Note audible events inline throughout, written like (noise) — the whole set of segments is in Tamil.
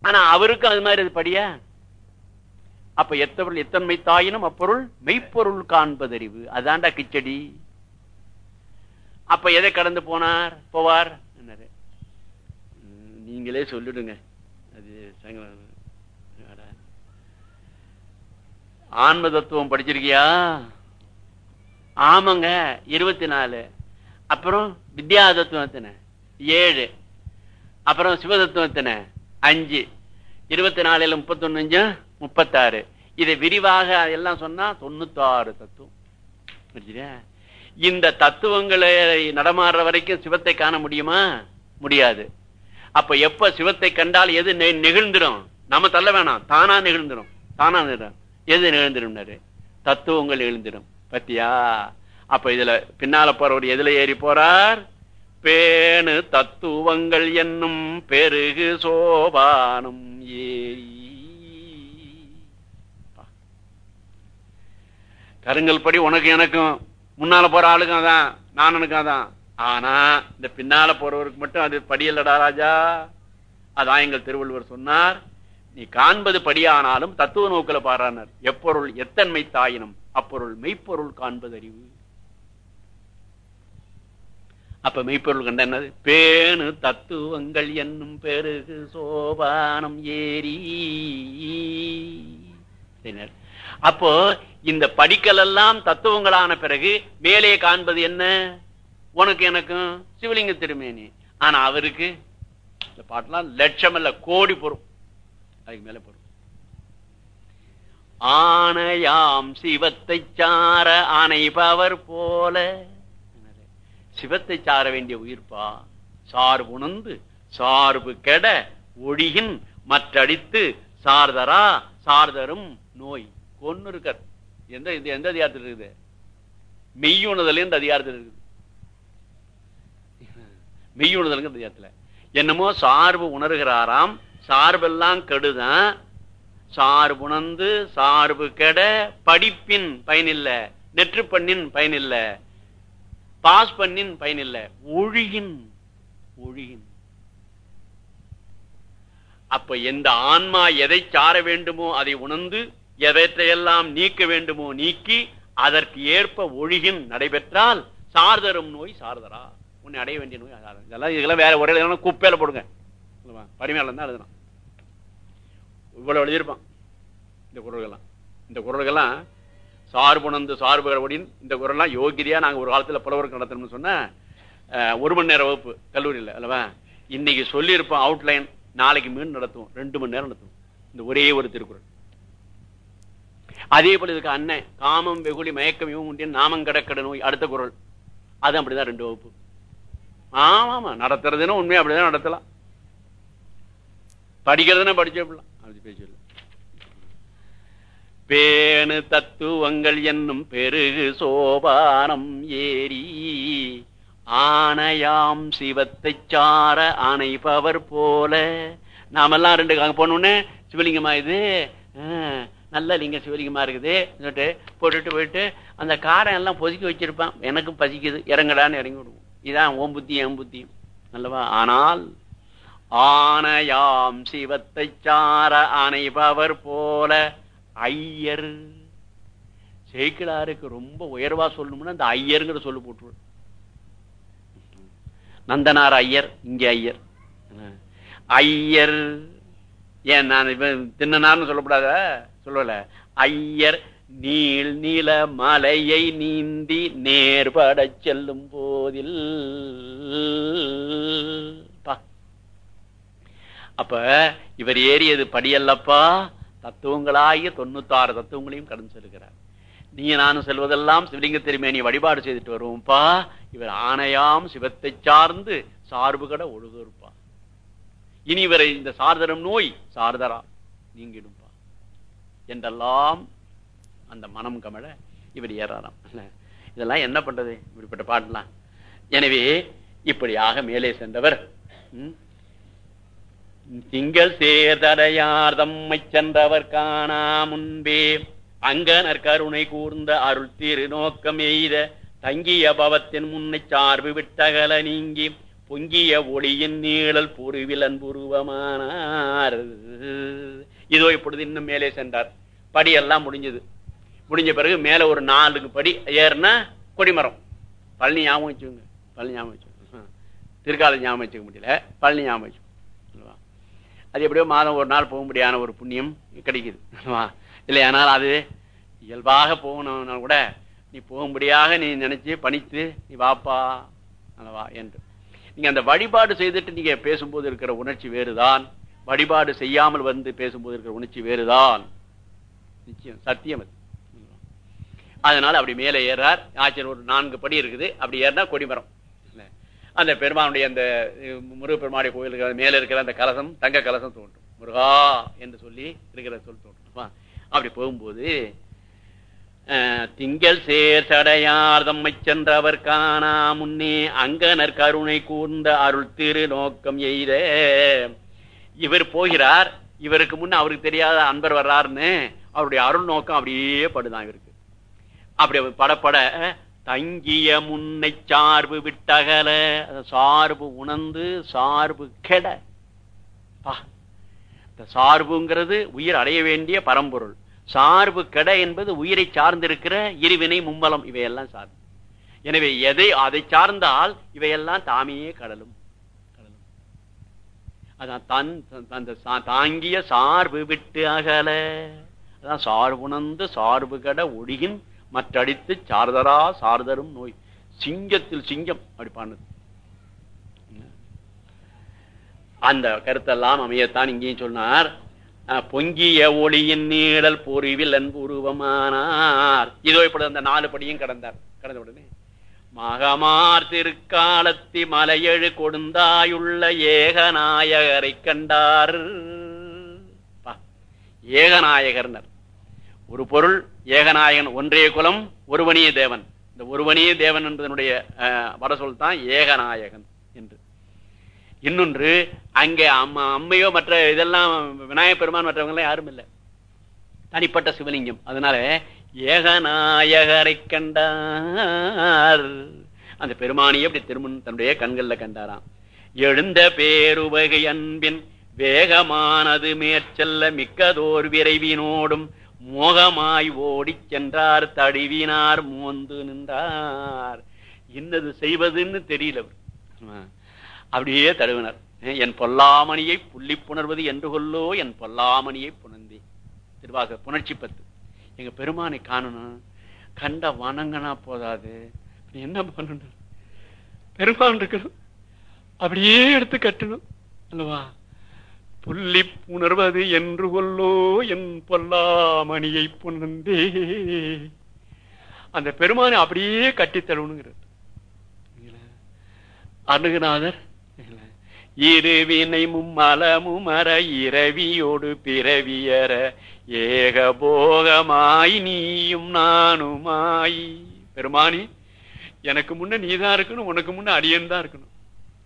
ஆனா அவருக்கு அது மாதிரி அது படியா? அப்ப எத்தவர்கள் எத்தன்மை தாயினும் அப்பொருள் மெய்ப்பொருள் காண்பதறிவு. அதான்டா கிச்சடி. அப்ப எதை கடந்து போனார்? போவார்? நீங்களே சொல்லிடுங்க. அது ஆன்ம தத்துவம் படிச்சிருக்கியா? ஆமாங்க இருபத்தி நாலு அப்புறம் வித்யா தத்துவம் எத்தனை? ஏழு. அப்புறம் சிவதத்துவம் எத்தனை? அஞ்சு. இருபத்தி நாலுல முப்பத்தொன்னு அஞ்சு முப்பத்தாறு. இதை விரிவாக எல்லாம் சொன்னா தொண்ணூத்தாறு தத்துவம். புரிஞ்சுதா? இந்த தத்துவங்களை நடமாடுற வரைக்கும் சிவத்தை காண முடியுமா? முடியாது. அப்ப எப்ப சிவத்தை கண்டால் எது நெ- நெகிழ்ந்துடும் நம்ம தள்ள வேணாம். தானா நெகிழ்ந்துடும் தானா நிகழும் எது நெகிழ்ந்துடும் தத்துவங்கள் எழுந்திடும் பத்தியா? அப்ப இதுல பின்னால போறவர் எதுல ஏறி போறார்? பேணு தத்துவங்கள் என்னும் பெருகு சோபானம் ஏறி கருங்கல் படி உனக்கு எனக்கும் முன்னால போற ஆளுக்கும் அதான் நானனுக்கும் அதான். ஆனா இந்த பின்னால போறவருக்கு மட்டும் அது படியல்லடா ராஜா. அதான் எங்கள் திருவள்ளுவர் சொன்னார். நீ காண்பது படியானாலும் தத்துவ நோக்கில பாரானார். எப்பொருள் எத்தன்மை தாயினும் அப்பொருள் மெய்ப்பொருள் காண்பது அறிவு அப்ப மெய்ப்பொருள் கண்ட என்னது? பேணு தத்துவங்கள் என்னும் பெருகு சோபானம் ஏறி. அப்போ இந்த படிக்கல் எல்லாம் தத்துவங்களான பிறகு மேலே காண்பது என்ன? உனக்கு எனக்கும் சிவலிங்க திருமேனி. ஆனா அவருக்கு இந்த பாட்டெல்லாம் லட்சம் இல்ல கோடி பொறும் அதுக்கு மேல பொறும் ஆனையாம் சிவத்தை சார அணைபவர் போல சிவத்தை சார வேண்டிய உயிர்ப்பா? சார்பு உணர்ந்து சார்பு கெட ஒழிகின் மற்றடித்து சார்தரா சார்தரும் நோய். கொன்னு இருக்கார் எந்த இது எந்த அதிகாரத்தில் இருக்குது? மெய்யுணதல் இந்த அதிகாரத்தில் இருக்குது. மெய்யுணதல் அதிகாரத்தில். என்னமோ சார்பு உணர்கிறாராம் சார்பெல்லாம் கெடுதான் சார்புணர்ந்து சார்பு கெட படிப்பின் பயனில்லை நெற்று பண்ணின் பயனில்ல. பாஸ் பண்ணின் பயனில்ல. ஒழியின் ஒழியின் அப்ப எந்த ஆன்மா எதை சார வேண்டுமோ அதை உணர்ந்து எவற்றையெல்லாம் நீக்க வேண்டுமோ நீக்கி அதற்கு ஏற்ப ஒழுகின் நடைபெற்றால் சார்தரும் நோய் சார்தரா? உன்னை அடைய வேண்டிய நோய் இதெல்லாம் இதெல்லாம் வேற ஒரே குப்பையில போடுங்க. சொல்லுவா. பரிமையாளர் தான் எழுதணும். இவ்வளவு எழுதியிருப்பான். இந்த குரல்கள்லாம். இந்த குரல்கள்லாம் சார்புணர்ந்து சார்புகளின் இந்த குரல்லாம் யோகிரியா நாங்க ஒரு காலத்துல புலவருக்கு நடத்தணும்னு சொன்ன ஒரு மணி நேரம் வகுப்பு கல்லூரியில் அல்லவா? இன்னைக்கு சொல்லியிருப்போம் அவுட்லைன் நாளைக்கு மீன் நடத்துவோம் ரெண்டு மணி நேரம் நடத்துவோம். இந்த ஒரே ஒரு திருக்குறள். அதே போல இதுக்கு அண்ணன் காமம் வெகுளி மயக்கம் இவன் உண்டியன் நாமம் கடக்கட நோய் அடுத்த குரல். அது அப்படிதான் ரெண்டு வகுப்பு. ஆமா ஆமா நடத்துறதுன்னு உண்மையா அப்படிதான் நடத்தலாம். படிக்கிறதுன்னா படிச்சப்படலாம் அப்படி பேசல பேணு தத்துவங்கள் என்னும் பெருகு சோபானம் ஏறி ஆனையாம் சிவத்தை சார அணைபவர் போல. நாமெல்லாம் ரெண்டு போனோன்னு சிவலிங்கமா இது? நல்ல லிங்கம் சிவலிங்கமா இருக்குது. சொல்லிட்டு போட்டுட்டு போயிட்டு அந்த காரை எல்லாம் பொதுக்கி வச்சிருப்பான். எனக்கும் பசிக்குது. இறங்கடான்னு இறங்கி விடுவோம். இதான் ஓம் புத்தியும் என் புத்தியும். நல்லவா ஆனால் ஆனையாம் சிவத்தை சார அணைபவர் போல ஐயர். சேக்கிழாருக்கு ரொம்ப உயர்வா சொல்லணும்னா அந்த ஐயருங்கிற சொல்லு போட்டு நந்தனார் ஐயர் இங்க ஐயர். ஐயர். ஏன் நான் இப்ப தின்னனார்னு சொல்லக்கூடாத சொல்லல. ஐயர் நீள் நீல மலையை நீந்தி நேர்பட செல்லும் போதில். பா. அப்ப இவர் ஏறியது படியல்லப்பா? தத்துவங்களாகிய தொண்ணூத்தாறு தத்துவங்களையும் கடந்து செல்கிறார். நீ நானும் செல்வதெல்லாம் சிவலிங்க நீ வழிபாடு செய்துட்டு வருவோம்ப்பா. இவர் ஆணையாம் சிவத்தை சார்ந்து சார்பு கட ஒழுகுப்பா இனி இவரை இந்த சார்தரம் நோய் சார்தரா நீங்கிடும்பா. என்றெல்லாம் அந்த மனம் கமழ இவர் ஏறாராம். இதெல்லாம் என்ன பண்றது? இப்படிப்பட்ட பாடலாம் எனவே இப்படியாக மேலே சென்றவர் உம் திங்கள் சேர்தடையார் தம்மை சென்றவர் காணா முன்பே. அங்கனர் கருணை கூர்ந்த அருள் திரு நோக்கம் எய்த தங்கிய பவத்தின் முன்னை சார்பு விட்டகல நீங்கி பொங்கிய ஒளியின் நீழல் பொருவிலன் புருவமானார். இதோ இப்பொழுது இன்னும் மேலே சென்றார். படியெல்லாம் முடிஞ்சது. முடிஞ்ச பிறகு மேல ஒரு நாலு படி ஏறுனா கொடிமரம். பழனி ஞாபகம் வச்சுக்கோங்க. பழனி ஞாபகம் வச்சுக்கோங்க. திருக்கால ஞாபகம் வச்சுக்க முடியல. பழனி ஞாபகம் வச்சுக்கோங்க. அது எப்படியோ மாதம் ஒரு நாள் போக முடியாத ஒரு புண்ணியம் கிடைக்குது. அல்லவா? இல்லையானால் அது இயல்பாக போகணும்னா கூட நீ போகும்படியாக நீ நினைச்சு பணித்து நீ வாப்பா அல்லவா என்று. நீங்க அந்த வழிபாடு செய்துட்டு நீங்க பேசும்போது இருக்கிற உணர்ச்சி வேறுதான். வழிபாடு செய்யாமல் வந்து பேசும்போது இருக்கிற உணர்ச்சி வேறுதான். நிச்சயம் சத்தியம் அது. அதனால அப்படி மேலே ஏறார். ஆச்சரியம் ஒரு நான்கு படி இருக்குது. அப்படி ஏறினா கொடிமரம் அந்த பெருமானுடைய அந்த அஹ், முருகப்பெருமானுடைய கோயிலுக்கு மேல இருக்கிற அந்த கலசம் தங்க கலசம் தோன்றும். முருகா என்று சொல்லி இருக்கிற சொல் தோன்றுமா. அப்படி போகும்போது திங்கள் சேர் சடையார் தம்மை சென்றவர் காணா முன்னே அங்கனர் கருணை கூர்ந்த அருள் திரு நோக்கம் எய்த. இவர் போகிறார் இவருக்கு முன்ன அவருக்கு தெரியாத அன்பர் வர்றாருன்னு அவருடைய அருள் நோக்கம் அப்படியே படுதான் இவருக்கு. அப்படி படப்பட தங்கிய முன்னை சார்பு விட்டகல. சார்பு உணர்ந்து சார்பு கெட. இந்த சார்புங்கிறது உயிர் அடைய வேண்டிய பரம்பொருள். சார்பு கெட என்பது உயிரை சார்ந்திருக்கிற இருவினை மும்பலம் இவையெல்லாம் சார்ந்து எனவே எதை அதை சார்ந்தால் இவையெல்லாம் தாமையே கடலும். கடலும். அதான் தன் அந்த சா- தாங்கிய சார்பு விட்டு அகல. அதான் சார்புணர்ந்து சார்பு கட ஒடிகின் மற்றடித்து சார்தரா சார்தரும் நோய். சிங்கத்தில் சிங்கம் அப்படி பண்ணது அந்த கருத்தெல்லாம் அமையத்தான் இங்கேயும் சொன்னார். அஹ், பொங்கிய ஒளியின் நீழல் பொறிவில் அன்புருவமானார். இதோ இப்படி அந்த நாலு படியும் கடந்தார். கடந்த உடனே மகமார் திருக்காலத்தி மலையெழு கொடுந்தாயுள்ள ஏகநாயகரை கண்டார். ஏகநாயகர்னர். ஒரு பொருள் ஏகநாயகன் ஒன்றே குலம் ஒருவனிய தேவன். இந்த ஒருவனிய தேவன் என்பதனுடைய அஹ், வடசொல் தான் ஏகநாயகன் என்று. இன்னொன்று அங்கே அம்மா அம்மையோ மற்ற இதெல்லாம் விநாயகப் பெருமான் மற்றவங்களாம் யாரும் இல்லை. தனிப்பட்ட சிவலிங்கம். அதனால ஏகநாயகரை கண்டார். அந்த பெருமானியை அப்படி திருமண் தன்னுடைய கண்கள்ல கண்டாராம். எழுந்த பேருவகை அன்பின் வேகமானது மேற்செல்ல மிக்கதோர் விரைவினோடும் மோகமாய் ஓடிச் சென்றார் தடுவினார் மோந்து நின்றார். இன்னது செய்வதுன்னு தெரியல அவர். அப்படியே தழுவினார். என் பொல்லாமணியை புள்ளி புணர்வது என்று கொல்லோ என் பொல்லாமணியை புணர்ந்தே. திருவாச புணர்ச்சி பத்து. எங்க பெருமானை காணணும். கண்ட வணங்கனா போதாது. என்ன பண்ணணும்? பெருமான் இருக்கணும். அப்படியே எடுத்து கட்டணும். அல்லவா? புள்ளி புணர்வது என்று கொல்லோ என் பொல்லாமணியை புணர்ந்தே. அந்த பெருமானை அப்படியே கட்டித் தழுவணுங்கிறது அருகுநாதர் இருவினை மும்மலமுமர இரவியோடு பிறவியற ஏகபோகமாய் நீயும் நானுமாய். பெருமானி எனக்கு முன்ன நீதான் இருக்கணும் உனக்கு முன்ன அடியன் தான் இருக்கணும்.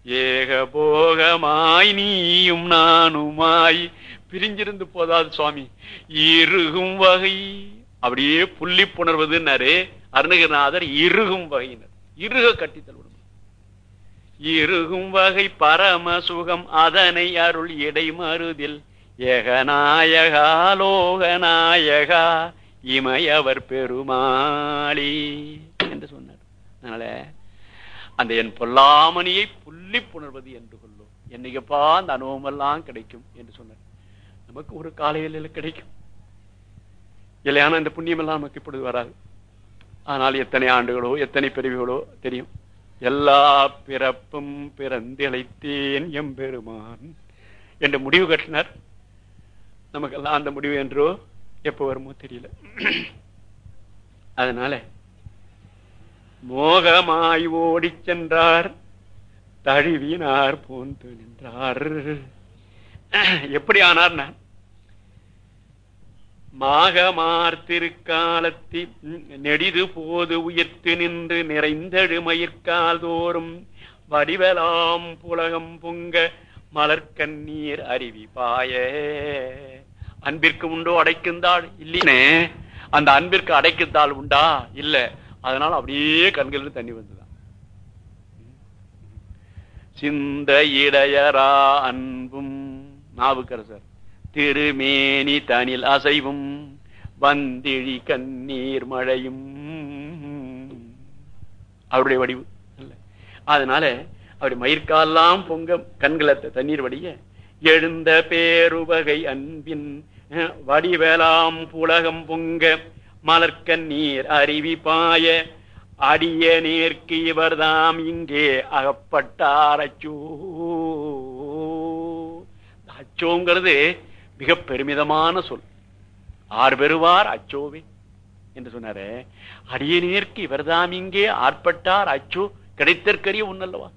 ஏகபோகமாய் நீயும் நானுமாய். பிரிஞ்சிருந்து போதாது சுவாமி. இருகும் வகை. அப்படியே புள்ளி புணர்வதுன்னாரு அருணகிரிநாதர் இருகும் வகையினர். இருக கட்டித்தல் இருகும் வகை பரம சுகம் அதனை அருள் இடை மருதில். ஏகநாயகா லோகநாயகா இமையவர் பெருமாளி என்று சொன்னார். அதனால அந்த என் பொல்லாமணியை புள்ளி புணர்வது என்று கொள்ளும். என்னைக்குப்பா அந்த அனுபவம் எல்லாம் கிடைக்கும் என்று சொன்னார். நமக்கு ஒரு காலையில் கிடைக்கும். இல்லையான இந்த புண்ணியம் எல்லாம் நமக்கு இப்பொழுது வராது. ஆனால் எத்தனை ஆண்டுகளோ எத்தனை பிரிவுகளோ தெரியும். எல்லா பிறப்பும் பிறந்திழைத்தேன் எம்பெருமான் என்று முடிவு கட்டினார். நமக்கெல்லாம் அந்த முடிவு என்றோ எப்போ வருமோ தெரியல. அதனால மோகமாய் ஓடிச் சென்றார். தழுவினார் போந்து நின்றார். எப்படி நான் மாகமார் திருக்காலத்தி நெடிது போது உயிர்த்து நின்று நிறைந்தழு மயிர்கால் தோறும் வடிவலாம் புலகம் பொங்க மலர்கண்ணீர் அருவி பாய. அன்பிற்கு உண்டோ அடைக்குந்தாள்? இல்லைனே. அந்த அன்பிற்கு அடைக்குந்தாள் உண்டா? இல்ல. அதனால அப்படியே கண்களில் தண்ணி வந்துதான். சிந்த இடையரா அன்பும் நாவுக்கரசர் திருமேனி தனில் அசைவும் வந்திழி கண்ணீர் மழையும். அவருடைய வடிவு அதனால அப்படி மயிர்காலாம் பொங்க கண்களை தண்ணீர் வடிய எழுந்த பேருவகை அன்பின் வடிவேலாம் புலகம் பொங்க மலர்க்கண்ணீர் அருவி பாய அடிய நேர்க்கு இவர்தாம் இங்கே அகப்பட்டார் அச்சோ அச்சோங்கிறது மிக பெருமிதமான சொல். ஆர் பெறுவார் அச்சோவே என்று சொன்னாரு. அடியநேர்க்கு இவர்தாம் இங்கே ஆர்ப்பட்டார் அச்சோ. கிடைத்தற்கரிய ஒண்ணல்லவா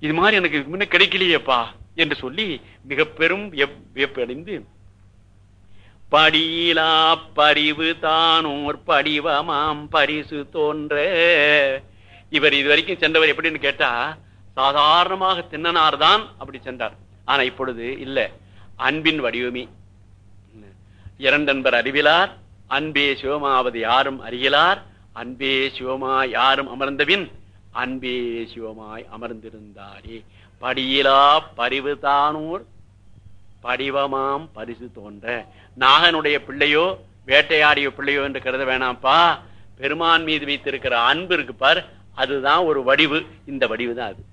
இது மாதிரி எனக்கு முன்ன கிடைக்கலையேப்பா என்று சொல்லி மிக பெரும் வியப்- வியப்படைந்து படியிலா பரிவு தானோர் படிவமாம் பரிசு தோன்ற. இவர் இதுவரைக்கும் சென்றவர் எப்படின்னு கேட்டா சாதாரணமாக தின்னனார் தான் அப்படி சென்றார். ஆனா இப்பொழுது இல்ல. அன்பின் வடிவமே. இரண்டன்பர் அறிவிலார் அன்பே சிவமாவது யாரும் அறிகிறார் அன்பே சிவமாய் யாரும் அமர்ந்தபின் அன்பே சிவமாய் அமர்ந்திருந்தாரே. படியிலா பரிவு தானூர் படிவமாம் பரிசு தோன்ற. நாகனுடைய பிள்ளையோ வேட்டையாடிய பிள்ளையோ என்று கருத வேணாம்ப்பா. பெருமான் மீது வைத்திருக்கிற அன்பு இருக்கு பார். அதுதான் ஒரு வடிவு. இந்த வடிவு தான் அது.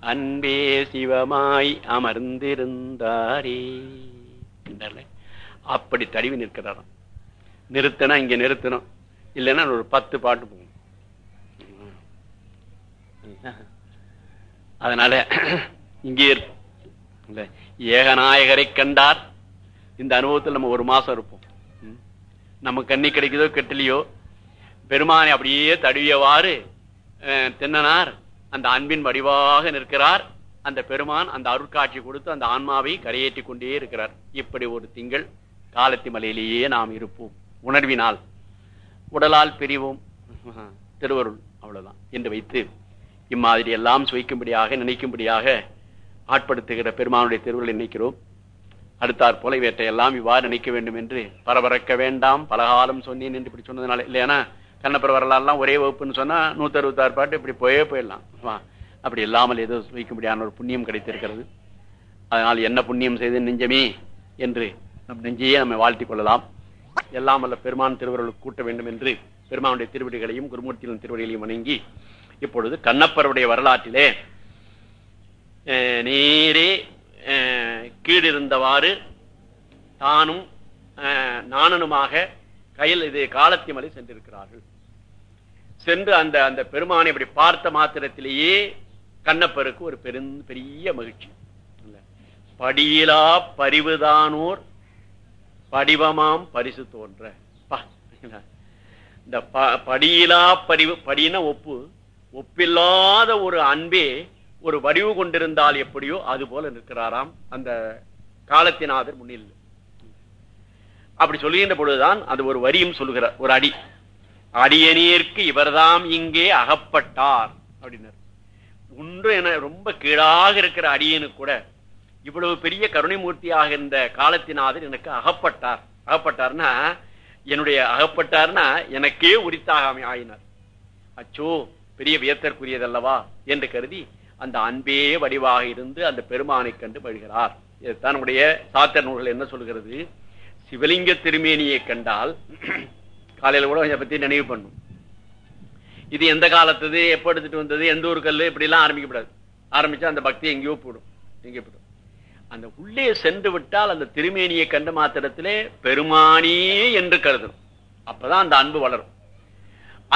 அன்பே சிவமாய் அமர்ந்திருந்தாரே. அப்படி தடிவி நிற்கிறாராம். நிறுத்தினா இங்க நிறுத்தணும். இல்லைன்னா ஒரு பத்து பாட்டு போகும். அதனால இங்கே ஏகநாயகரை கண்டார். இந்த அனுபவத்தில் நம்ம ஒரு மாசம் இருப்போம். ம். நம்ம கண்ணி கிடைக்குதோ கெட்டலையோ பெருமானை அப்படியே தடுவியவாறு தென்னனார். அந்த அன்பின் வடிவாக நிற்கிறார். அந்த பெருமான் அந்த அருட்காட்சி கொடுத்து அந்த ஆன்மாவை கரையேற்றி கொண்டே இருக்கிறார். இப்படி ஒரு திங்கள் காலத்தி மலையிலேயே நாம் இருப்போம். உணர்வினால். உடலால் பிரிவோம். (laughs) திருவருள் அவ்வளவுதான். என்று வைத்து இம்மாதிரி எல்லாம் சுவைக்கும்படியாக நினைக்கும்படியாக ஆட்படுத்துகிற பெருமானுடைய திருவருளை நினைக்கிறோம். அடுத்தாற் போல இவற்றையெல்லாம் இவ்வாறு நினைக்க வேண்டும் என்று பரபரக்க வேண்டாம். பலகாலம் சொன்னேன் என்று இப்படி சொன்னதுனால இல்லையானா? கண்ணப்பர் வரலாறுலாம் ஒரே வகுப்புன்னு சொன்னா நூத்தி அறுபத்தாறு பாட்டு இப்படி போயே போயிடலாம். அப்படி இல்லாமல் ஏதோ வைக்கும்படியான ஒரு புண்ணியம் கிடைத்திருக்கிறது. அதனால் என்ன புண்ணியம் செய்து நெஞ்சமே என்று நம் நெஞ்சையே நம்ம வாழ்த்திக் கொள்ளலாம். எல்லாம் அல்ல பெருமான் திருவருளுக்கு கூட்ட வேண்டும் என்று பெருமானுடைய திருவடிகளையும் குருமூர்த்தியின் திருவடிகளையும் வணங்கி இப்பொழுது கண்ணப்பருடைய வரலாற்றிலே நீரே நேரே கீழிருந்தவாறு தானும் நாணனுமாக கையில் இது காலத்தி மலை சென்றிருக்கிறார்கள். சென்று அந்த அந்த பெருமானை இப்படி பார்த்த மாத்திரத்திலேயே கண்ணப்பருக்கு ஒரு பெரும் பெரிய மகிழ்ச்சி. படியிலா பரிவுதானோர் படிவமாம் பரிசு தோன்ற. இந்த ப- படியிலா பரிவு படின ஒப்பு. ஒப்பில்லாத ஒரு அன்பே ஒரு வடிவு கொண்டிருந்தால் எப்படியோ அது போல நிற்கிறாராம் அந்த காலத்தினாதர் முன்னில். அப்படி சொல்லுகின்ற பொழுதுதான் அது ஒரு வரியும் சொல்லுகிறார் ஒரு அடி. அடியனீர்க்கு இவர்தாம் இங்கே அகப்பட்டார் அப்படின்னார். ஒன்று என ரொம்ப கீழாக இருக்கிற அடியனுக்கு கூட இவ்வளவு பெரிய கருணைமூர்த்தியாக இருந்த காலத்தினாதர் எனக்கு அகப்பட்டார். அகப்பட்டார்னா என்னுடைய அகப்பட்டார்னா எனக்கே உரித்தாக ஆயினார். அச்சோ பெரிய வியத்தற்குரியதல்லவா என்று கருதி அந்த அன்பே வடிவாக இருந்து அந்த பெருமானை கண்டு பழுகிறார் இதுதான் நம்முடைய சாத்திர நூல்கள் என்ன சொல்கிறது? சிவலிங்க திருமேனியை கண்டால் காலையில் கூட கொஞ்சம் பத்தி நினைவு பண்ணும். இது எந்த காலத்தது எப்ப எடுத்துட்டு வந்தது எந்த ஒரு கல்லு இப்படிலாம் ஆரம்பிக்கப்படாது. ஆரம்பிச்சா அந்த பக்தி எங்கேயோ போடும். எங்கே போடும். அந்த உள்ளே சென்று விட்டால் அந்த திருமேனியை கண்ட மாத்திரத்திலே பெருமானே என்று கருதணும். அப்பதான் அந்த அன்பு வளரும்.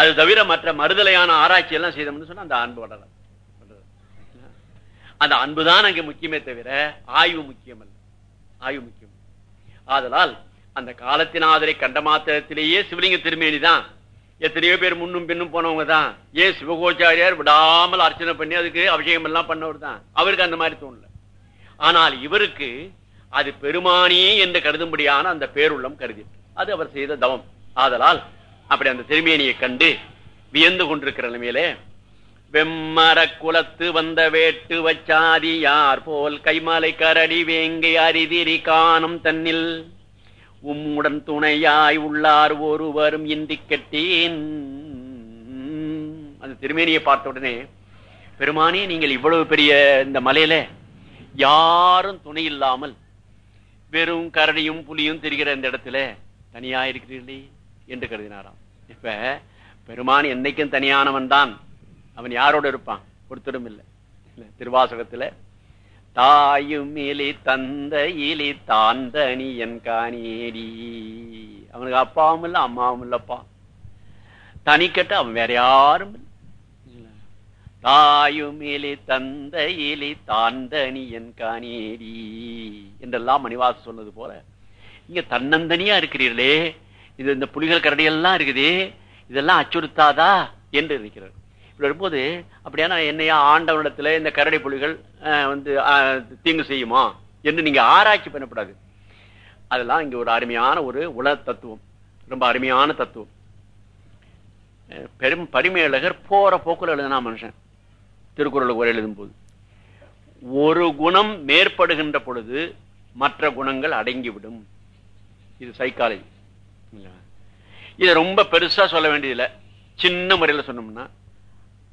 அது தவிர மற்ற மறுதலையான ஆராய்ச்சி எல்லாம் செய்தோம்னு சொன்னா அந்த அன்பு வளரும் அந்த அன்புதான் அங்கே முக்கியமே தவிர ஆய்வு முக்கியம் அல்ல ஆய்வு முக்கியம். ஆதலால் அந்த காலத்தினாதரை கண்ட மாத்திரத்திலேயே சிவலிங்க திருமேனி தான் எத்தனையோ பேர் முன்னும் பின்னும் போனவங்க தான் ஏன் சிவகோச்சாரியார் விடாமல் அர்ச்சனை பண்ணி அதுக்கு அபிஷேகம் எல்லாம் பண்ணவர் தான். அவருக்கு அந்த மாதிரி தோணல. ஆனால் இவருக்கு அது பெருமானியே என்று கருதும்படியான அந்த பேருள்ளம் கருதி அது அவர் செய்த தவம். ஆதலால் அப்படி அந்த திருமேனியை கண்டு வியந்து கொண்டிருக்கிற நிலைமையிலே வெம்மர குலத்து வந்த வேட்டு வச்சாதி யார் போல் கைமலை கரடி வேங்கை அரிதிரி காணும் தன்னில்? உம்முடன் துணையாய் உள்ளார் ஒருவரும் இந்தி கட்டேன். அந்த திருமேனியை பார்த்த உடனே பெருமானே நீங்கள் இவ்வளவு பெரிய இந்த மலையில யாரும் துணை இல்லாமல் வெறும் கரடியும் புலியும் திரிகிற இந்த இடத்துல தனியா இருக்கிறீர்களே என்று கருதினாராம். இப்ப பெருமான் என்னைக்கும் தனியானவன் தான் அவன் யாரோட இருப்பான்? ஒருத்தரும் இல்லை. திருவாசகத்துல தாயும் இலி தந்த இலி தாந்தனி என் காணேடி. அவனுக்கு அப்பாவும் இல்ல அம்மாவும் இல்லப்பா. தனிக்கட்டு அவன் வேற யாரும் இல்ல. தாயும் இலி தந்த இலி தாந்தனி என் காணேடி. என்றெல்லாம் மணிவாச சொன்னது போல இங்க தன்னந்தனியா இருக்கிறீர்களே. இது இந்த புலிகள் கரடியெல்லாம் இருக்குதே. இதெல்லாம் அச்சுறுத்தாதா? என்று இருக்கிறார் இப்படி வரும்போது அப்படியானா என்னையா ஆண்டவனிடத்துல இந்த கரடி புலிகள் அஹ், வந்து தீங்கு செய்யுமா? என்று நீங்க ஆராய்ச்சி பண்ணக்கூடாது. அதெல்லாம் இங்க ஒரு அருமையான ஒரு உல தத்துவம். ரொம்ப அருமையான தத்துவம். பெரும் பரிமையழகர் போற போக்குல எழுதினா மனுஷன். திருக்குறள் உரை எழுதும் போது ஒரு குணம் மேற்படுகின்ற பொழுது மற்ற குணங்கள் அடங்கிவிடும். இது சைக்காலஜி இதை ரொம்ப பெருசா சொல்ல வேண்டியதில்லை. சின்ன முறையில் சொன்னோம்னா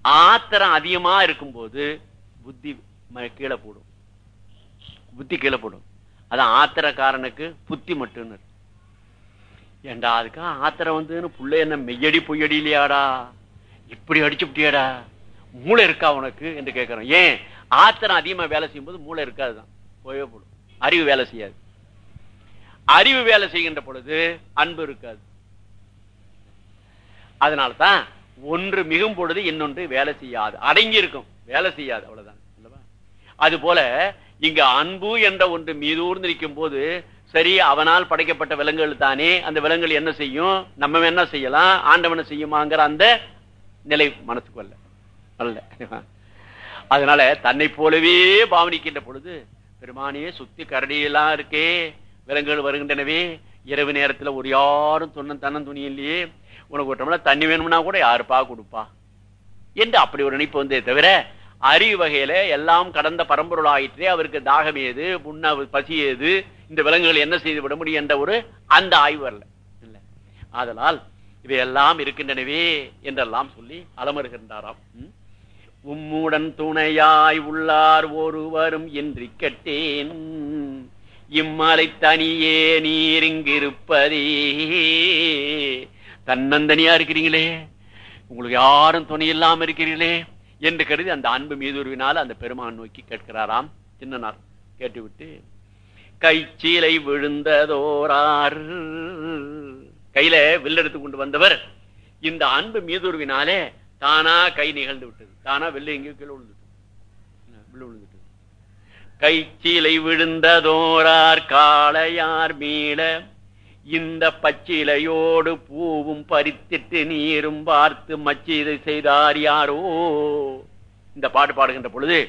ஆத்திரம் அதிகமா இருக்கும்போது புத்தி கீழே போடும். புத்தி கீழே போடும். அதான் ஆத்திரக்காரனுக்கு புத்தி மட்டும் ஏண்டா அதுக்கா ஆத்திரம் வந்து புள்ள என்ன மெய்யடி பொய்யடி இல்லையாடா? இப்படி அடிச்சுட்டியாடா மூளை இருக்கா உனக்கு என்று கேட்கிறோம். ஏன்? ஆத்திரம் அதிகமா வேலை செய்யும்போது மூளை இருக்காதுதான். போயவே போடும். அறிவு வேலை செய்யாது. அறிவு வேலை செய்கின்ற பொழுது அன்பு இருக்காது. அதனால்தான் ஒன்று மிகும் பொழுது இன்னொன்று வேலை செய்யாது. அடங்கி இருக்கும் வேலை செய்யாது அவ்வளவுதான். அல்லவா? அது போல இங்க அன்பு என்ற ஒன்று மீதூர்ந்து நிற்கும் போது சரி அவனால் படைக்கப்பட்ட விலங்குகள் தானே அந்த விலங்குகள் என்ன செய்யும்? நம்ம என்ன செய்யலாம்? ஆண்டவன செய்யுமாங்கிற அந்த நிலை மனசுக்கு அல்ல அல்ல அதனால தன்னை போலவே பாவனிக்கின்ற பொழுது பெருமானே சுத்தி கரடியெல்லாம் இருக்கே விலங்குகள் வருகின்றனவே இரவு நேரத்துல ஒரு யாரும் சொன்ன தன்னம் துணி இல்லையே உனக்கு ஒரு டம்ளர் தண்ணி வேணும்னா கூட யாருப்பா கொடுப்பா? என்று அப்படி ஒரு நினைப்பு வந்தே தவிர அறிவு வகையில எல்லாம் கடந்த பரம்பொருள் ஆயிற்றே அவருக்கு தாகம் ஏது புண்ண பசி ஏது இந்த விலங்குகள் என்ன செய்து விட முடியும் என்ற ஒரு அந்த ஆய்வு வரல. இல்லை. ஆதலால் இவையெல்லாம் இருக்கின்றனவே என்றெல்லாம் சொல்லி அலமருகின்றாராம். உம்முடன் துணையாய் உள்ளார் ஒருவரும் என்று கட்டேன். இம்மலை தனியே நீரிங்கிருப்பதே தன்னந்தனியா இருக்கிறீங்களே? உங்களுக்கு யாரும் துணை இல்லாம இருக்கிறீங்களே என்று கருதி அந்த அன்பு மீதுருவினால் அந்த பெருமான் நோக்கி கேட்கிறாராம். சின்னனார் கேட்டுவிட்டு கைச்சீலை விழுந்ததோரார். கையில வில்லெடுத்து கொண்டு வந்தவர். இந்த அன்பு மீதுருவினாலே தானா கை நிகழ்ந்து விட்டது. தானா வெள்ளை எங்கேயோ கீழே விழுந்துட்டு. வில்லு விழுந்துட்டு. கைச்சீலை விழுந்ததோரார் காளையார் மீள இந்த பச்சிலையோடு பூவும் பறித்திட்டு நீரும் பார்த்து மச்சி இதை செய்தார் யாரோ? இந்த பாட்டு பாடுகின்ற பொழுது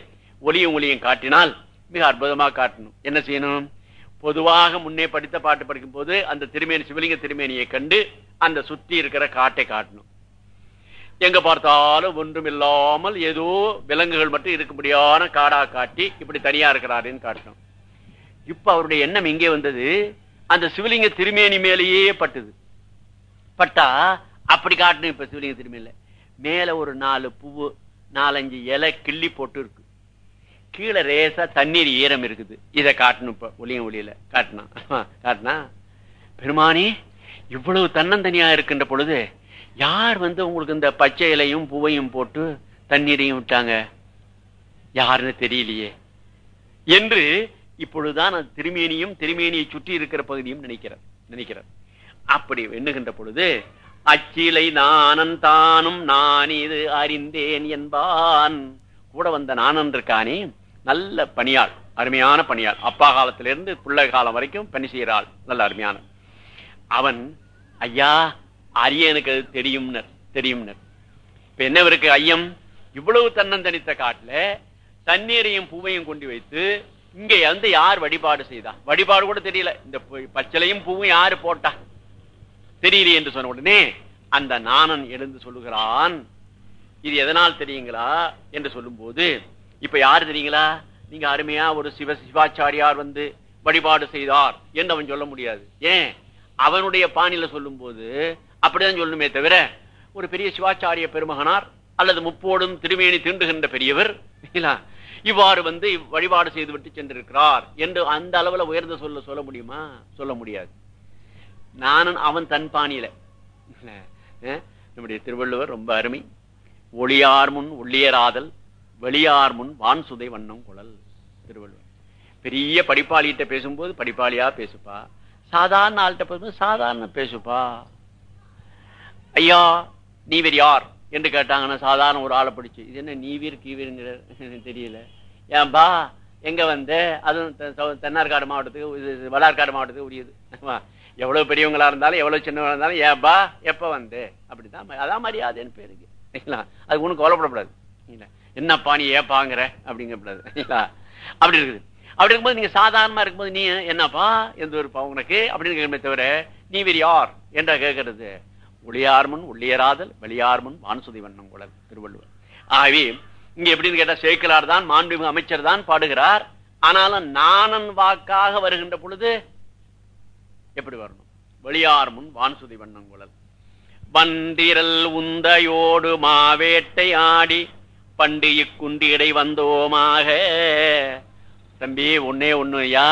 ஒளியும் ஒளியும் காட்டினால் மிக அற்புதமாக காட்டணும். என்ன செய்யணும்? பொதுவாக முன்னே படித்த பாட்டு படிக்கும் போது அந்த திருமேனி சிவலிங்க திருமேனியை கண்டு அந்த சுத்தி இருக்கிற காட்டை காட்டணும். எங்க பார்த்தாலும் ஒன்றும் இல்லாமல் ஏதோ விலங்குகள் மட்டும் இருக்கும்படியான காடா காட்டி இப்படி தனியா இருக்கிறாருன்னு காட்டணும். இப்ப அவருடைய எண்ணம் இங்கே வந்தது அந்த சிவலிங்க திருமேனி மேலேயே பட்டுது. பட்டா அப்படி காட்டணும் இப்ப சிவலிங்க திருமேனில. மேல ஒரு நாலு பூவு நாலஞ்சு இலை கிள்ளி போட்டு இருக்கு கீழே ரேசா தண்ணீர் ஈரம் இருக்குது. இதை காட்டணும் இப்ப ஒளியும் ஒளியில. காட்டினா காட்டினா பெருமானி இவ்வளவு தன்னந்தனியா இருக்கின்ற பொழுது யார் வந்து உங்களுக்கு இந்த பச்சை இலையும் பூவையும் போட்டு தண்ணீரையும் விட்டாங்க? யாருன்னு தெரியலையே. என்று இப்பொழுதுதான் அது திருமேனியும் திருமேனியை சுற்றி இருக்கிற பகுதியும் நினைக்கிறார் நினைக்கிறார் அப்படி எண்ணுகின்ற பொழுது அச்சிலை நானன் தானும் நான் இது அறிந்தேன் என்பான். கூட வந்த நானன் இருக்கானே நல்ல பணியாள் அருமையான பணியாள். அப்பா காலத்திலிருந்து பிள்ளை காலம் வரைக்கும் பணி செய்கிறாள் நல்ல அருமையான. அவன் ஐயா அரியனுக்கு அது தெரியும்னர் தெரியும்னர். இப்ப என்ன இருக்கு ஐயம்? இவ்வளவு தன்னந்தனித்த காட்டுல தண்ணீரையும் பூவையும் கொண்டு வைத்து இங்க வந்து யார் வழிபாடு செய்தா? வழிபாடு கூட தெரியல. இந்த பு- பச்சிலையும் பூவும் யாரு போட்டா? தெரியலையே என்று சொன்ன உடனே அந்த நாணன் எழுந்து சொல்லுகிறான் இது எதனால் தெரியுங்களா? என்று சொல்லும்போது இப்ப யாரு தெரியுங்களா? நீங்க அருமையா ஒரு சிவ சிவாச்சாரியார் வந்து வழிபாடு செய்தார் என்று அவன் சொல்ல முடியாது. ஏன்? அவனுடைய பாணியில சொல்லும்போது அப்படிதான் சொல்லணுமே தவிர ஒரு பெரிய சிவாச்சாரிய பெருமகனார் அல்லது முப்போடும் திருமேனி தீண்டுகின்ற பெரியவர் இவ்வாறு வந்து வழிபாடு செய்துவிட்டு சென்றிருக்கிறார் என்று அந்த அளவுல உயர்ந்த சொல்ல சொல்ல முடியுமா? சொல்ல முடியாது. நானும் அவன் தன் பாணியில. நம்முடைய திருவள்ளுவர் ரொம்ப அருமை. ஒளியார் முன் ஒள்ளியராதல் வெளியார் முன் வான் சுதை வண்ணம் குழல் திருவள்ளுவர். பெரிய படிப்பாளிகிட்ட பேசும்போது படிப்பாளியா பேசுப்பா. சாதாரண ஆள்கிட்ட பேசும்போது சாதாரண பேசுப்பா. ஐயா நீவர் யார்? என்று கேட்டாங்கன்னா சாதாரண ஒரு ஆளை பிடிச்சி இது என்ன நீவீர் கீவீருங்கிற தெரியல. ஏன்பா எங்கே வந்து? அதுவும் தென்னார்காடு மாவட்டத்துக்கு இது இது வடார்காடு மாவட்டத்துக்கு உரியது. எவ்வளோ பெரியவங்களாக பெரியவங்களா இருந்தாலும் எவ்வளோ சின்னவங்களா இருந்தாலும் ஏன்பா எப்போ வந்து? அப்படிதான் ம- அதான் மரியாதைன்னு பேருக்கு சரிங்களா அது ஒன்றும் கவலைப்படக்கூடாது. இல்லை என்னப்பா நீ ஏப்பாங்கிற? அப்படிங்கக்கூடாது சரிங்களா அப்படி இருக்குது. அப்படி இருக்கும்போது நீங்கள் சாதாரணமாக இருக்கும்போது நீ என்னப்பா? எந்த ஒரு பா உனக்கு? அப்படின்னு கேட்கணுமே தவிர நீ வீர் யார்? என்ற கேட்கறது. ஒளியார் முன் ஒள்ளியராதல் வெளியார் முன் வான்சுதி வண்ணம் குழல் திருவள்ளுவர். ஆகவே இங்க எப்படின்னு கேட்டா சேக்கலார் தான் மாண்புமிகு அமைச்சர் தான் பாடுகிறார். ஆனாலும் நாணன் வாக்காக வருகின்ற பொழுது எப்படி வரணும்? வெளியார் முன் வான்சுதி வண்ணம் குழல் உந்தையோடு மாவேட்டை ஆடி பண்டிகை இக்குண்டிடை வந்தோமாக. தம்பி ஒன்னே ஒண்ணு யா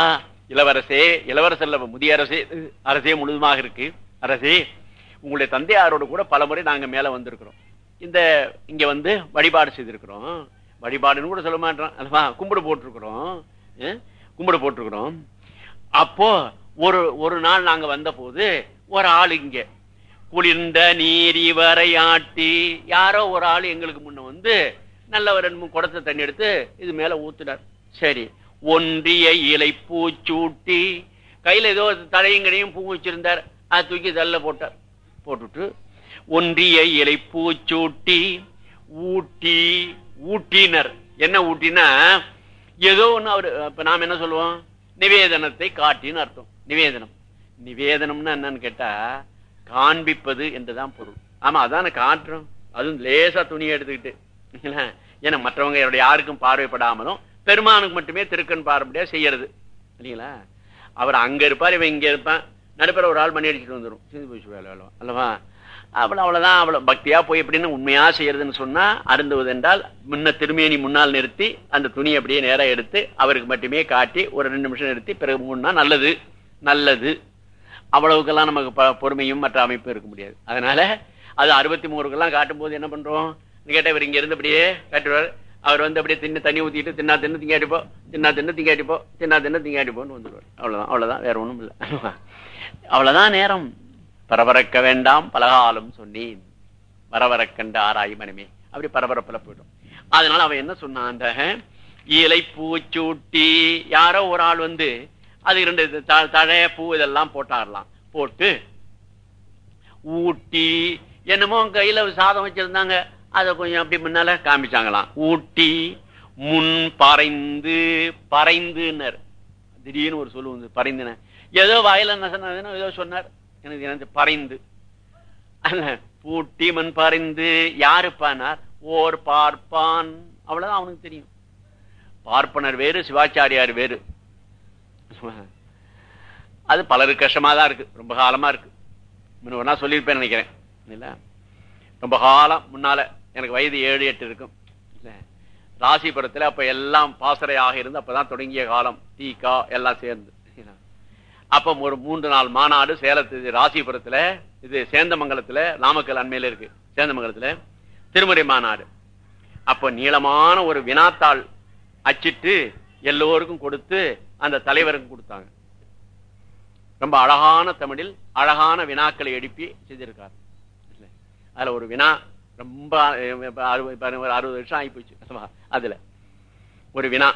இளவரசே இளவரசல்ல முதிய அரசே அரசே முழுதுமாக இருக்கு. அரசே உங்களுடைய தந்தையாரோடு கூட பலமுறை நாங்கள் மேலே வந்திருக்கிறோம். இந்த இங்கே வந்து வழிபாடு செய்திருக்கிறோம். வழிபாடுன்னு கூட சொல்ல மாட்டோம். அல்லவா? கும்பிடு போட்டிருக்கிறோம். கும்பிடு போட்டிருக்கிறோம். அப்போ ஒரு ஒரு நாள் நாங்கள் வந்த போது ஒரு ஆள் இங்கே. குளிர்ந்த நீர் இவரை ஆட்டி யாரோ ஒரு ஆள் எங்களுக்கு முன்ன வந்து நல்ல ஒரு ரெண்டு மூணு குடத்தை தண்ணி எடுத்து இது மேலே ஊத்துனார். சரி. ஒன்றிய இலை பூச்சூட்டி கையில் ஏதோ தலையும் கடையும் பூ வச்சிருந்தார். அதை தூக்கி தள்ள போட்டார். போட்டுட்டு ஒன்றிய இலை பூச்சூட்டி ஊட்டி ஊட்டினர். என்ன ஊட்டினா ஏதோ ஒண்ணு அவரு இப்ப நாம் என்ன சொல்லுவோம்? நிவேதனத்தை காட்டின்னு அர்த்தம். நிவேதனம். நிவேதனம்னா என்னன்னு கேட்டா காண்பிப்பது என்றுதான் பொருள். ஆமா அதான காட்டுறோம் அதுவும் லேசா துணியை எடுத்துக்கிட்டு. ஏன்னா மற்றவங்க என்னுடைய யாருக்கும் பார்வைப்படாமலும் பெருமானுக்கு மட்டுமே திருக்கண் பார்வையா செய்யறது. இல்லைங்களா? அவர் அங்க இருப்பார் இவன் இங்க இருப்பான். நடுப்பில் ஒரு ஆள் மணி அடிச்சுட்டு வந்துடும் சிந்து போச்சு வேலை வேலை அல்லவா? அவ்வளவு அவ்வளவுதான் அவ்வளவு பக்தியா போய் எப்படின்னு உண்மையா செய்யறதுன்னு சொன்னா அருந்துவது என்றால் முன்ன திருமேனி முன்னால் நிறுத்தி அந்த துணி அப்படியே நேராக எடுத்து அவருக்கு மட்டுமே காட்டி ஒரு ரெண்டு நிமிஷம் நிறுத்தி பிறகு மூணுனா நல்லது. நல்லது. அவ்வளவுக்கெல்லாம் நமக்கு பொறுமையும் மற்ற அமைப்பும் இருக்க முடியாது. அதனால அது அறுபத்தி மூணுக்கெல்லாம் காட்டும் போது என்ன பண்றோம்? கேட்ட இவர் இங்க இருந்து அப்படியே காட்டுவார். அவர் வந்து அப்படியே தின்னு தண்ணி ஊத்திட்டு தின்னா தின்னு திங்காட்டிப்போ தின்னா தின்னு திங்காட்டிப்போ தின்னா தின்னு திங்காட்டிப்போன்னு வந்துடுவார் அவ்வளவுதான். அவ்வளோதான் வேற ஒன்றும் இல்லை. அவ்வளவுதான் நேரம். பரபரக்க வேண்டாம் பலகாலம் சொன்னேன். வரவரக்கண்டு ஆராய் மனமே அப்படி பரபரப்புல போயிடும். அதனால அவன் என்ன சொன்னான் அந்த இலை பூச்சூட்டி யாரோ ஒரு ஆள் வந்து அது ரெண்டு தழைய பூ இதெல்லாம் போட்டாரலாம். போட்டு ஊட்டி என்னமோ கையில சாதம் வச்சிருந்தாங்க. அதை கொஞ்சம் அப்படி முன்னால காமிச்சாங்களாம். ஊட்டி முன் பறைந்து பறைந்துனர் திடீர்னு ஒரு சொல்லு வந்து பறைந்துன. ஏதோ வாயில என்ன சொன்னதுன்னு ஏதோ சொன்னார். எனக்கு எனக்கு பறைந்து அல்ல பூட்டி மண் பறிந்து யாருப்பானார் ஓர் பார்ப்பான். அவ்வளவுதான் அவனுக்கு தெரியும். பார்ப்பனர் வேறு சிவாச்சாரியார் வேறு. அது பலருக்கு கஷ்டமா தான் இருக்கு. ரொம்ப காலமா இருக்கு. முன்னா சொல்லியிருப்பேன் நினைக்கிறேன். இல்ல? ரொம்ப காலம் முன்னால எனக்கு வயது ஏழு எட்டு இருக்கும். ராசிபுரத்தில் ராசிபுரத்துல அப்ப எல்லாம் பாசறையாக இருந்து அப்பதான் தொடங்கிய காலம். தீகா எல்லாம் சேர்ந்து. அப்ப ஒரு மூன்று நாள் மாநாடு சேலத்து இது ராசிபுரத்துல இது சேந்தமங்கலத்துல நாமக்கல் அண்மையில இருக்கு. சேந்தமங்கலத்துல திருமுறை மாநாடு. அப்ப நீளமான ஒரு வினாத்தாள் அச்சிட்டு எல்லோருக்கும் கொடுத்து அந்த தலைவருக்கும் கொடுத்தாங்க. ரொம்ப அழகான தமிழில் அழகான வினாக்களை எழுப்பி செய்திருக்கார் அதுல ஒரு வினா ரொம்ப அறுபது ஒரு அறுபது வருஷம் ஆகி போச்சு அதுல ஒரு வினா.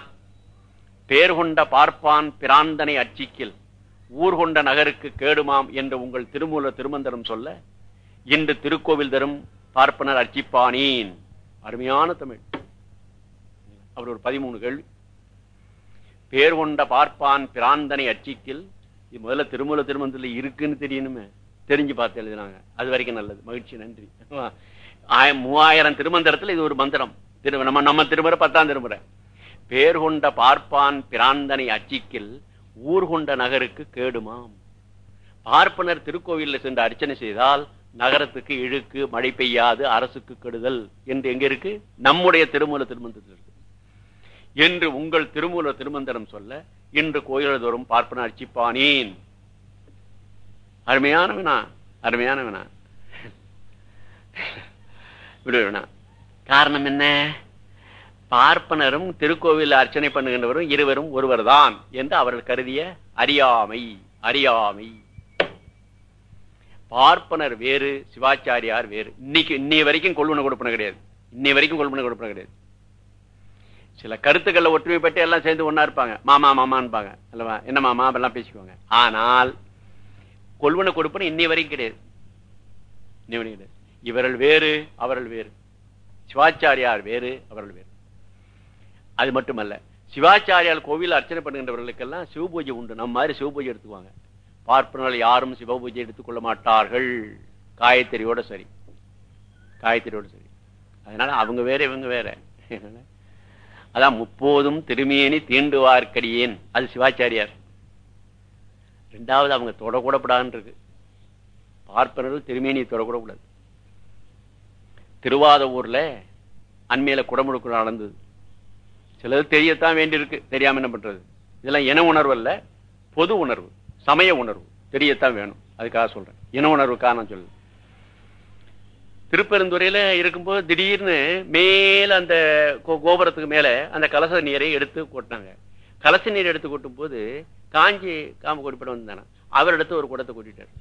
பேர் கொண்ட பார்ப்பான் பிராந்தனை அச்சிக்கில். ஊர் கொண்ட நகருக்கு கேடுமாம் என்று உங்கள் திருமூல திருமந்திரம் சொல்ல இன்று திருக்கோவில் தரும் பார்ப்பனர் அர்ச்சிப்பானேன் அருமையான தமிழ். அவர் ஒரு பதிமூணு கேள்வி. பேர் கொண்ட பார்ப்பான் பிராந்தனை அச்சிக்கில் இது முதல்ல திருமூல திருமந்திரத்தில் இருக்குன்னு தெரியணுமே. தெரிஞ்சு பார்த்து எழுதினாங்க. அது வரைக்கும் நல்லது. மகிழ்ச்சி நன்றி. மூவாயிரம் திருமந்திரத்தில் இது ஒரு மந்திரம். திரு நம்ம நம்ம திருமுறை பத்தாம் திருமுறை. பேர் கொண்ட பார்ப்பான் பிராந்தனை அச்சிக்கில் ஊர்கொண்ட நகருக்கு கேடுமாம். பார்ப்பனர் திருக்கோவிலில் சென்று அர்ச்சனை செய்தால் நகரத்துக்கு இழுக்கு மழை பெய்யாது அரசுக்கு கெடுதல் என்று எங்க இருக்கு? நம்முடைய திருமூல திருமந்திரத்தில் இருக்கு. என்று உங்கள் திருமூல திருமந்திரம் சொல்ல இன்று கோயில் தோறும் பார்ப்பன அர்ச்சிப்பானேன். அருமையான வினா அருமையான வினா விடு வினா காரணம் என்ன? பார்ப்பனரும் திருக்கோவில் அர்ச்சனை பண்ணுகின்றவரும் இருவரும் ஒருவர் தான் என்று அவர்கள் கருதிய அறியாமை அறியாமை. பார்ப்பனர் வேறு சிவாச்சாரியார் வேறு. இன்னைக்கு இன்னைய வரைக்கும் கொள்வன கொடுப்பன கிடையாது. இன்னைய வரைக்கும் கொள்வன கொடுப்பன கிடையாது. சில கருத்துக்களை ஒற்றுமைப்பட்டு எல்லாம் சேர்ந்து ஒன்னா இருப்பாங்க. மாமா மாமான்பாங்க. அல்லவா? என்ன மாமா? அப்படிலாம் பேசிக்குவாங்க. ஆனால் கொள்வன கொடுப்பன இன்னைய வரைக்கும் கிடையாது. இன்னைய வரைக்கும் கிடையாது. இவர்கள் வேறு அவர்கள் வேறு. சிவாச்சாரியார் வேறு அவர்கள் வேறு. அது மட்டுமல்ல சிவாச்சாரியால் கோவில் அர்ச்சனை பண்ணுகின்றவர்களுக்கெல்லாம் சிவபூஜை உண்டு. நம்ம மாதிரி சிவபூஜை எடுத்துக்குவாங்க. பார்ப்பனால் யாரும் சிவபூஜை எடுத்துக்கொள்ள மாட்டார்கள். காயத்திரியோட சரி. காயத்திரியோட சரி. அதனால அவங்க வேற இவங்க வேற. அதான் முப்போதும் திருமேனி தீண்டுவார்க்கடியேன். அது சிவாச்சாரியார். ரெண்டாவது அவங்க தொடக்கூடப்படான்னு இருக்கு பார்ப்பனர்கள் திருமேனியை தொடக்கூடக்கூடாது. திருவாத ஊர்ல அண்மையில குடமுழுக்கு நடந்தது. சிலது தெரியத்தான் வேண்டியிருக்கு. தெரியாம என்ன பண்றது? இதெல்லாம் இன உணர்வு அல்ல பொது உணர்வு சமய உணர்வு. தெரியத்தான் வேணும். அதுக்காக சொல்றேன். இன உணர்வு காரணம் சொல்லு திருப்பெருந்துறையில இருக்கும்போது திடீர்னு மேல அந்த கோபுரத்துக்கு மேல அந்த கலச நீரை எடுத்து கொட்டினாங்க. கலச நீர் எடுத்து கொட்டும் போது காஞ்சி காம கொடிப்படம் வந்தானே? அவர் எடுத்து ஒரு குடத்தை கூட்டிட்டார்.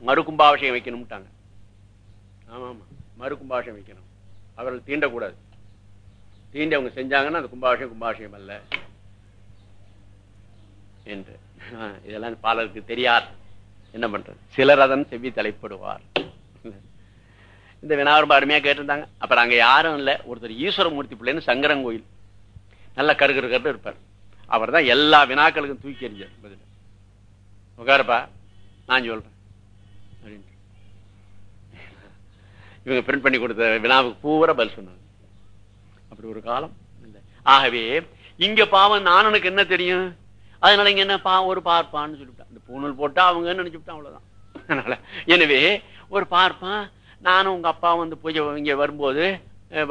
மறு கும்பாபிஷேகம் வைக்கணும்ட்டாங்க. ஆமா ஆமா மறு கும்பாபிஷேகம் வைக்கணும். அவர்கள் தீண்டக்கூடாது. தீண்டி அவங்க செஞ்சாங்கன்னா அந்த கும்பாபிஷேகம் கும்பாபிஷேகம் அல்ல. என்று. இதெல்லாம் பாலருக்கு தெரியாது. என்ன பண்றது? சிலர் அதன் செவ்வி தலைப்படுவார். இந்த வினாவரம் அருமையா கேட்டிருந்தாங்க. அப்புறம் அங்க யாரும் இல்ல. ஒருத்தர் ஈஸ்வரமூர்த்தி பிள்ளைன்னு சங்கரங்கோயில் நல்ல கருகரு கரு இருப்பார். அவர் தான் எல்லா வினாக்களுக்கும் தூக்கி எறிஞ்சார் பதில் உட்காருப்பா. நான் சொல்றேன். அப்படின்ட்டு. இவங்க பிரிண்ட் பண்ணி கொடுத்த வினாவுக்கு பூரா பதில் சொன்னாங்க. அப்படி ஒரு காலம் இல்லை. ஆகவே இங்க பாவம் நானனுக்கு என்ன தெரியும்? அதனால இங்க என்ன பா ஒரு பார்ப்பான்னு சொல்லிவிட்டான் இந்த பூணூல் போட்டா அவங்க நினைச்சுட்டான் அவ்வளவுதான். அதனால எனவே ஒரு பார்ப்பான் நானும் உங்க அப்பா வந்து பூஜை இங்க வரும்போது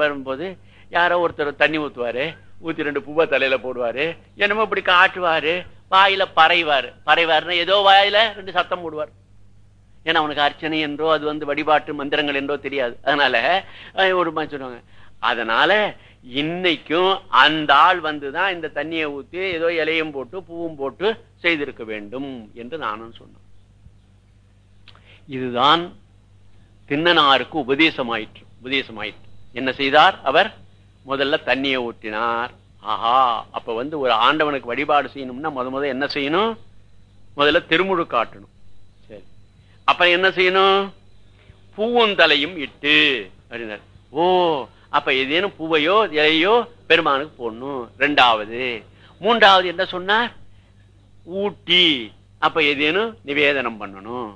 வரும்போது யாரோ ஒருத்தர் தண்ணி ஊத்துவாரு ஊத்தி ரெண்டு பூவை தலையில போடுவாரு என்னமோ இப்படி காட்டுவாரு வாயில பறைவாரு. பறைவாருன்னா ஏதோ வாயில ரெண்டு சத்தம் போடுவார். ஏன்னா அவனுக்கு அர்ச்சனை என்றோ அது வந்து வழிபாட்டு மந்திரங்கள் என்றோ தெரியாது. அதனால ஒரு மாதிரி சொல்லுவாங்க. அதனால இன்னைக்கும் அந்த ஆள் வந்துதான் இந்த தண்ணியை ஊத்தி ஏதோ இலையும் போட்டு பூவும் போட்டு செய்திருக்க வேண்டும் என்று நானும் சொன்னேன். இதுதான் தின்னனாருக்கு உபதேசமாயிற்று. உபதேசமாயிற்று. என்ன செய்தார் அவர்? முதல்ல தண்ணியை ஊற்றினார். ஆஹா அப்ப வந்து ஒரு ஆண்டவனுக்கு வழிபாடு செய்யணும்னா முத முத என்ன செய்யணும்? முதல்ல திருமுழு காட்டணும். சரி. அப்ப என்ன செய்யணும்? பூவந்தலையும் இட்டு அப்படின்னார். ஓ அப்ப ஏதேனும் பூவையோ இலையோ பெருமானுக்கு போடணும். ரெண்டாவது. மூன்றாவது என்ன சொன்னார்? ஊட்டி. அப்ப ஏதேனும் நிவேதனம் பண்ணணும்.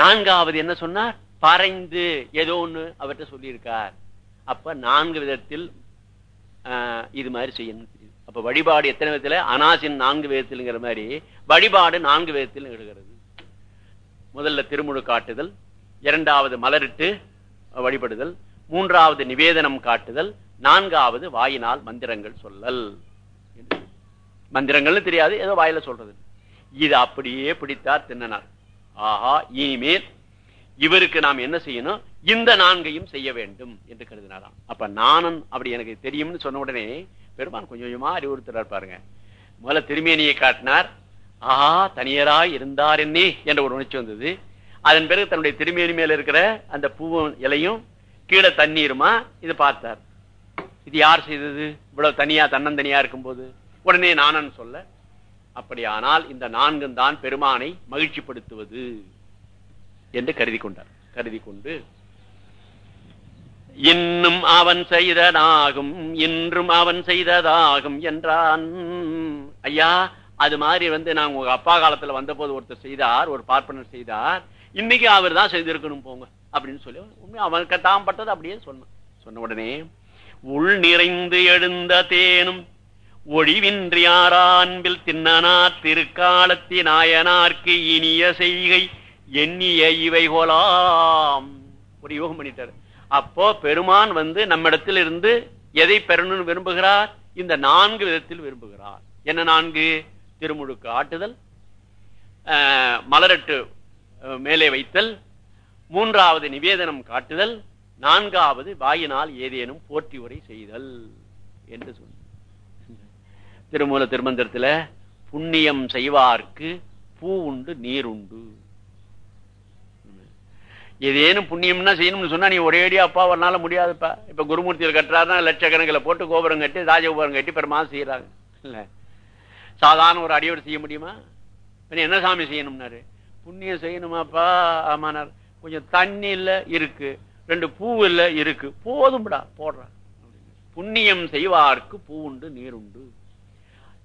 நான்காவது என்ன சொன்னார்? பறைந்து. ஏதோ ஒண்ணு அவர்கிட்ட சொல்லியிருக்கார். அப்ப நான்கு விதத்தில் இது மாதிரி செய்யணும் அப்ப வழிபாடு எத்தனை விதத்துல? அனாசின் நான்கு விதத்தில்ங்கிற மாதிரி வழிபாடு நான்கு விதத்தில் நிகழ்கிறது. முதல்ல திருமுழு காட்டுதல் இரண்டாவது மலரிட்டு வழிபடுதல் மூன்றாவது நிவேதனம் காட்டுதல் நான்காவது வாயினால் மந்திரங்கள் சொல்லல். மந்திரங்கள்னு தெரியாது ஏதோ வாயில சொல்றது. இது அப்படியே பிடித்தார் தின்னனார். ஆஹா இனிமேல் இவருக்கு நாம் என்ன செய்யணும்? இந்த நான்கையும் செய்ய வேண்டும் என்று கருதினாராம். அப்ப நானும் அப்படி எனக்கு தெரியும்னு சொன்ன உடனே பெருமான் கொஞ்சம் கொஞ்சமா அறிவுறுத்துறார் பாருங்க. முதல்ல திருமேனியை காட்டினார். ஆஹா தனியராய் இருந்தார் என்னே என்ற ஒரு உணர்ச்சி வந்தது. அதன் பிறகு தன்னுடைய திருமேனி மேல இருக்கிற அந்த பூவும் இலையும் கீழே தண்ணீருமா? இது பார்த்தார். இது யார் செய்தது? இவ்வளவு தனியா தன்னந்தனியா இருக்கும்போது? உடனே நானன் சொல்ல அப்படியானால் இந்த நான்கும் தான் பெருமானை மகிழ்ச்சிப்படுத்துவது என்று கருதி கொண்டார். கருதி கொண்டு இன்னும் அவன் செய்ததாகும் இன்றும் அவன் செய்ததாகும் என்றான். ஐயா அது மாதிரி வந்து நான் உங்க அப்பா காலத்துல வந்த போது ஒருத்தர் செய்தார் ஒரு பார்ப்பனர் செய்தார். இன்னைக்கு அவர் தான் செய்திருக்கணும் போங்க. அப்படின்னு சொல்லி உண்மை அவனுக்கு தான் பட்டது அப்படியே சொன்னான். சொன்ன உடனே உள் நிறைந்து எழுந்த தேனும் ஒழிவின்றியாரான்பில் தின்னனா திருக்காலத்தி நாயனார்க்கு இனிய செய்கை எண்ணிய இவை கோலாம் ஒரு யோகம் பண்ணிட்டார். அப்போ பெருமான் வந்து நம்மிடத்தில் இருந்து எதை பெறணும்னு விரும்புகிறார்? இந்த நான்கு விதத்தில் விரும்புகிறார். என்ன நான்கு? திருமுழுக்கு ஆட்டுதல் ஆஹ், மலரட்டு மேலே வைத்தல் மூன்றாவது நிவேதனம் காட்டுதல் நான்காவது வாயினால் ஏதேனும் போற்றி உரை செய்தல் என்று சொன்ன திருமூல திருமந்திரத்துல புண்ணியம் செய்வார்க்கு பூ உண்டு நீர் உண்டு. ஏதேனும் புண்ணியம்னா செய்யணும்னு சொன்னா நீ ஒரேடியா அப்பா வரனால முடியாதுப்பா. இப்ப குருமூர்த்தியில் கட்டுறாருன்னா லட்சக்கணக்கில் போட்டு கோபுரம் கட்டி ராஜகோபுரம் கட்டி பெருமாள் செய்யறாங்க இல்ல. சாதாரண ஒரு அடியோடு செய்ய முடியுமா? என்ன சாமி செய்யணும்னாரு? புண்ணியம் செய்யணுமாப்பா ஆமானார். கொஞ்சம் தண்ணி இல்ல இருக்கு ரெண்டு பூ இல்ல இருக்கு. போதும்டா போடுறான் புண்ணியம் செய்வார்க்கு பூ உண்டு நீர் உண்டு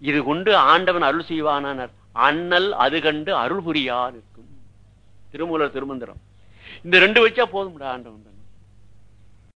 இது கொண்டு ஆண்டவன் அருள் செய்வானார் அண்ணல் அது கண்டு அருள் புரியா இருக்கும். திருமூலர் திருமந்திரம். இந்த ரெண்டு வச்சா போதும்டா ஆண்டவன்.